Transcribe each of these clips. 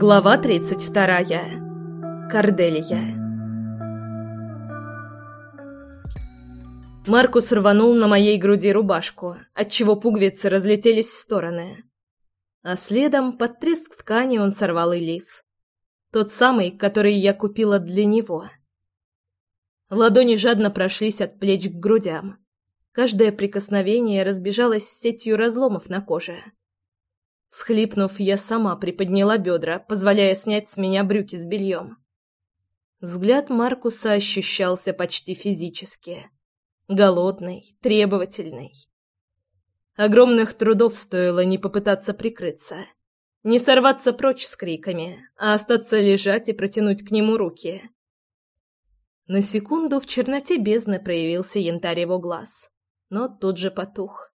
Глава 32. Корделия. Маркус рванул на моей груди рубашку, отчего пуговицы разлетелись в стороны. А следом, под треск ткани, он сорвал и лиф. Тот самый, который я купила для него. Ладони жадно прошлись от плеч к грудям. Каждое прикосновение разбежалось сетью разломов на коже. Всхлипнув, я сама приподняла бедра, позволяя снять с меня брюки с бельем. Взгляд Маркуса ощущался почти физически. Голодный, требовательный. Огромных трудов стоило не попытаться прикрыться. Не сорваться прочь с криками, а остаться лежать и протянуть к нему руки. На секунду в черноте бездны проявился янтарь его глаз, но тут же потух.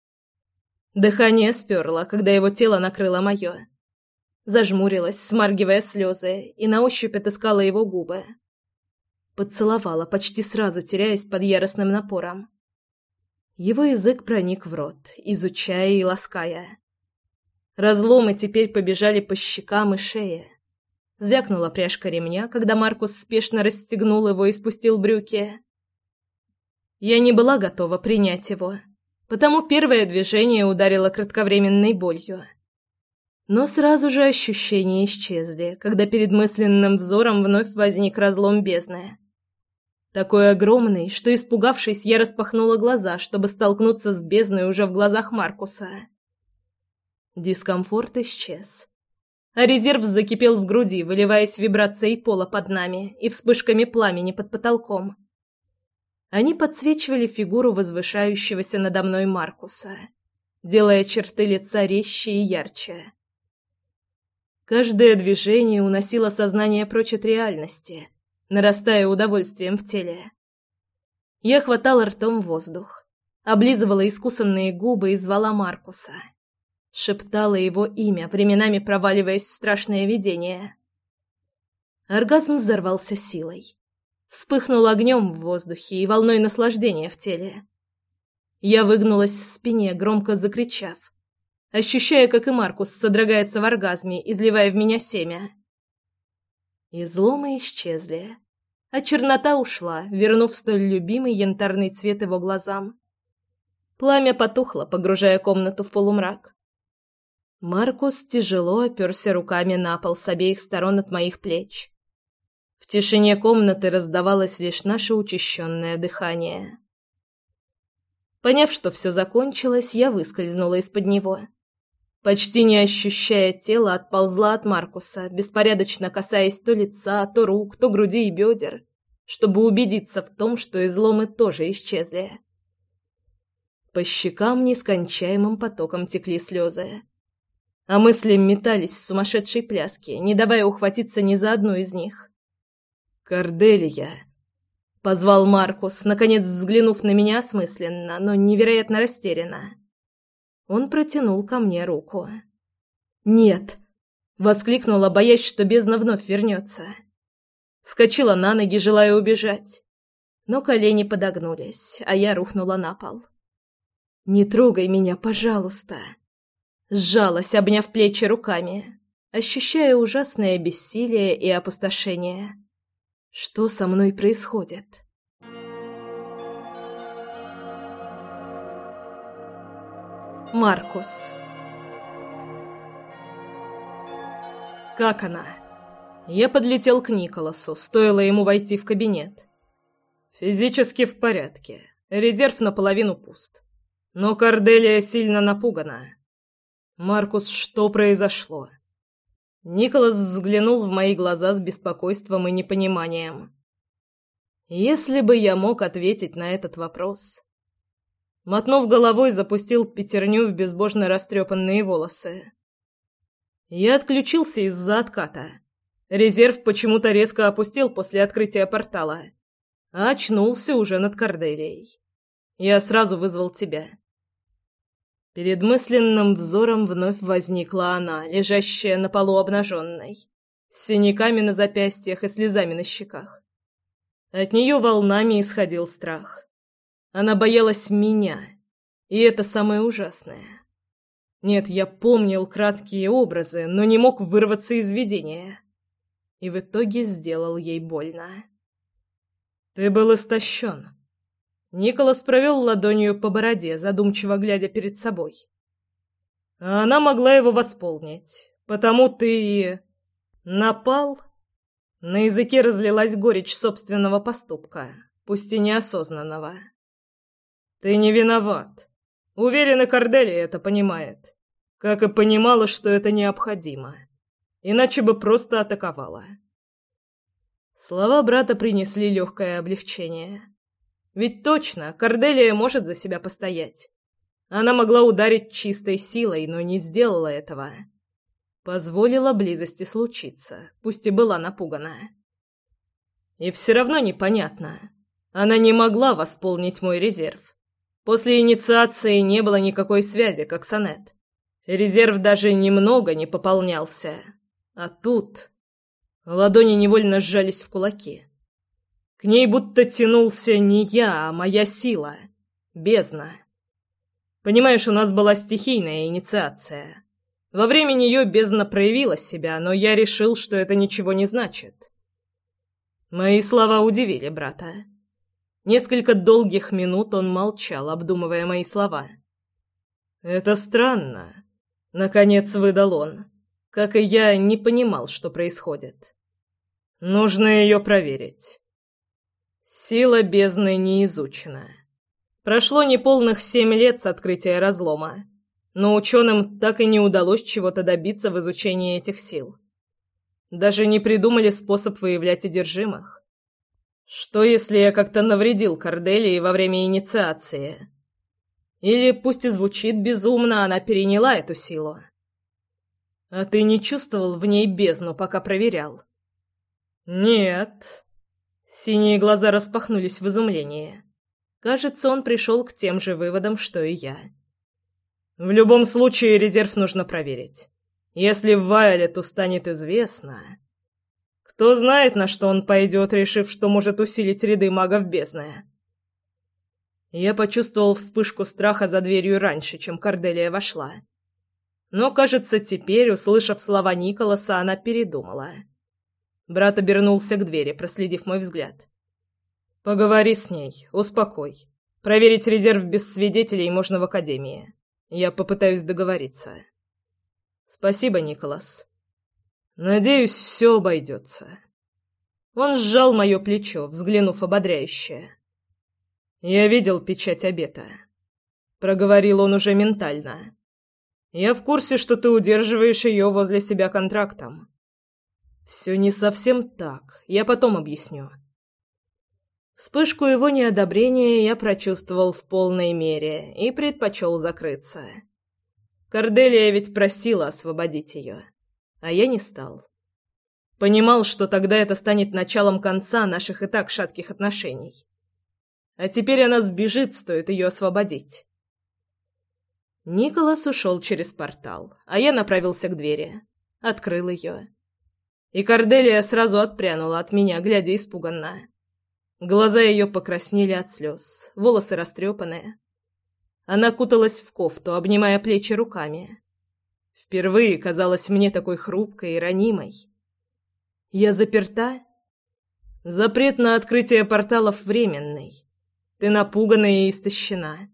Дыхание сперло, когда его тело накрыло мое. Зажмурилась, смаргивая слезы, и на ощупь отыскала его губы. Поцеловала, почти сразу теряясь под яростным напором. Его язык проник в рот, изучая и лаская. Разломы теперь побежали по щекам и шее. Звякнула пряжка ремня, когда Маркус спешно расстегнул его и спустил брюки. Я не была готова принять его потому первое движение ударило кратковременной болью. Но сразу же ощущения исчезли, когда перед мысленным взором вновь возник разлом бездны. Такой огромный, что, испугавшись, я распахнула глаза, чтобы столкнуться с бездной уже в глазах Маркуса. Дискомфорт исчез. А резерв закипел в груди, выливаясь вибрацией пола под нами и вспышками пламени под потолком. Они подсвечивали фигуру возвышающегося надо мной Маркуса, делая черты лица резче и ярче. Каждое движение уносило сознание прочь от реальности, нарастая удовольствием в теле. Я хватала ртом воздух, облизывала искусанные губы и звала Маркуса. Шептала его имя, временами проваливаясь в страшное видение. Оргазм взорвался силой вспыхнул огнем в воздухе и волной наслаждения в теле. Я выгнулась в спине, громко закричав, ощущая, как и Маркус содрогается в оргазме, изливая в меня семя. Изломы исчезли, а чернота ушла, вернув столь любимый янтарный цвет его глазам. Пламя потухло, погружая комнату в полумрак. Маркус тяжело оперся руками на пол с обеих сторон от моих плеч. В тишине комнаты раздавалось лишь наше учащенное дыхание. Поняв, что все закончилось, я выскользнула из-под него. Почти не ощущая тела, отползла от Маркуса, беспорядочно касаясь то лица, то рук, то груди и бедер, чтобы убедиться в том, что изломы тоже исчезли. По щекам нескончаемым потоком текли слезы. А мысли метались в сумасшедшей пляске, не давая ухватиться ни за одну из них. «Корделия!» — позвал Маркус, наконец взглянув на меня осмысленно, но невероятно растерянно. Он протянул ко мне руку. «Нет!» — воскликнула, боясь, что бездна вновь вернется. Вскочила на ноги, желая убежать. Но колени подогнулись, а я рухнула на пол. «Не трогай меня, пожалуйста!» Сжалась, обняв плечи руками, ощущая ужасное бессилие и опустошение. Что со мной происходит? Маркус Как она? Я подлетел к Николасу, стоило ему войти в кабинет. Физически в порядке, резерв наполовину пуст. Но Корделия сильно напугана. Маркус, что произошло? Николас взглянул в мои глаза с беспокойством и непониманием. Если бы я мог ответить на этот вопрос. Мотнув головой, запустил пятерню в безбожно растрепанные волосы. Я отключился из-за отката. Резерв почему-то резко опустил после открытия портала. А очнулся уже над Корделией. Я сразу вызвал тебя. Перед мысленным взором вновь возникла она, лежащая на полу обнаженной, с синяками на запястьях и слезами на щеках. От нее волнами исходил страх. Она боялась меня, и это самое ужасное. Нет, я помнил краткие образы, но не мог вырваться из видения. И в итоге сделал ей больно. «Ты был истощен». Николас провел ладонью по бороде, задумчиво глядя перед собой. А она могла его восполнить, потому ты напал. На языке разлилась горечь собственного поступка, пусть и неосознанного. Ты не виноват. Уверен, и Корделия это понимает. Как и понимала, что это необходимо. Иначе бы просто атаковала. Слова брата принесли легкое облегчение. Ведь точно, Корделия может за себя постоять. Она могла ударить чистой силой, но не сделала этого. Позволила близости случиться, пусть и была напугана. И все равно непонятно. Она не могла восполнить мой резерв. После инициации не было никакой связи, как сонет. Резерв даже немного не пополнялся. А тут... Ладони невольно сжались в кулаки. К ней будто тянулся не я, а моя сила. Бездна. Понимаешь, у нас была стихийная инициация. Во время нее бездна проявила себя, но я решил, что это ничего не значит. Мои слова удивили брата. Несколько долгих минут он молчал, обдумывая мои слова. «Это странно», — наконец выдал он. Как и я, не понимал, что происходит. Нужно ее проверить. Сила бездны не изучена. Прошло неполных семь лет с открытия разлома, но ученым так и не удалось чего-то добиться в изучении этих сил. Даже не придумали способ выявлять одержимых. Что, если я как-то навредил Корделии во время инициации? Или, пусть и звучит безумно, она переняла эту силу? А ты не чувствовал в ней бездну, пока проверял? «Нет». Синие глаза распахнулись в изумлении. Кажется, он пришел к тем же выводам, что и я. «В любом случае резерв нужно проверить. Если Вайлету станет известно...» Кто знает, на что он пойдет, решив, что может усилить ряды магов бездны. Я почувствовал вспышку страха за дверью раньше, чем Корделия вошла. Но, кажется, теперь, услышав слова Николаса, она передумала. Брат обернулся к двери, проследив мой взгляд. «Поговори с ней, успокой. Проверить резерв без свидетелей можно в академии. Я попытаюсь договориться». «Спасибо, Николас. Надеюсь, все обойдется». Он сжал мое плечо, взглянув ободряюще. «Я видел печать обета», — проговорил он уже ментально. «Я в курсе, что ты удерживаешь ее возле себя контрактом. «Все не совсем так. Я потом объясню». Вспышку его неодобрения я прочувствовал в полной мере и предпочел закрыться. Корделия ведь просила освободить ее, а я не стал. Понимал, что тогда это станет началом конца наших и так шатких отношений. А теперь она сбежит, стоит ее освободить. Николас ушел через портал, а я направился к двери. Открыл ее. И Корделия сразу отпрянула от меня, глядя испуганно. Глаза ее покраснели от слез, волосы растрепанные. Она куталась в кофту, обнимая плечи руками. Впервые казалась мне такой хрупкой и ранимой. «Я заперта?» «Запрет на открытие порталов временный. Ты напугана и истощена.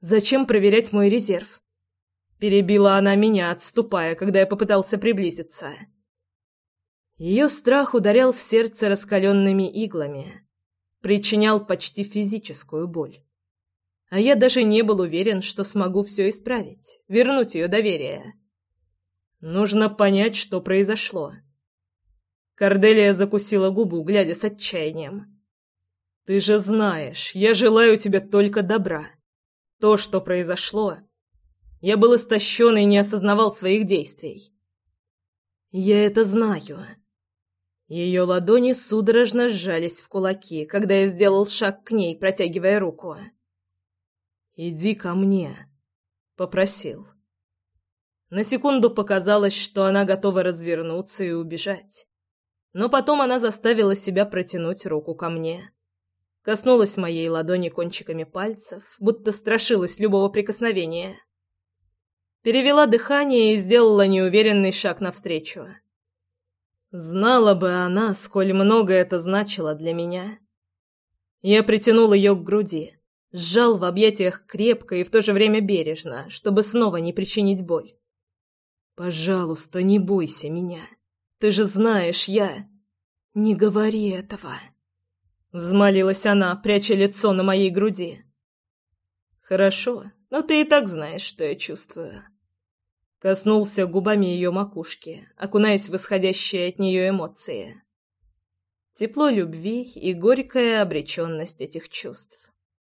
Зачем проверять мой резерв?» Перебила она меня, отступая, когда я попытался приблизиться. Ее страх ударял в сердце раскаленными иглами, причинял почти физическую боль. А я даже не был уверен, что смогу все исправить, вернуть ее доверие. Нужно понять, что произошло. Корделия закусила губу, глядя с отчаянием. «Ты же знаешь, я желаю тебе только добра. То, что произошло... Я был истощен и не осознавал своих действий». «Я это знаю», ее ладони судорожно сжались в кулаки, когда я сделал шаг к ней, протягивая руку. «Иди ко мне», — попросил. На секунду показалось, что она готова развернуться и убежать. Но потом она заставила себя протянуть руку ко мне. Коснулась моей ладони кончиками пальцев, будто страшилась любого прикосновения. перевела дыхание и сделала неуверенный шаг навстречу. Знала бы она, сколь много это значило для меня. Я притянул ее к груди, сжал в объятиях крепко и в то же время бережно, чтобы снова не причинить боль. «Пожалуйста, не бойся меня. Ты же знаешь, я...» «Не говори этого!» Взмолилась она, пряча лицо на моей груди. «Хорошо, но ты и так знаешь, что я чувствую». Коснулся губами ее макушки, окунаясь в исходящие от нее эмоции. Тепло любви и горькая обреченность этих чувств.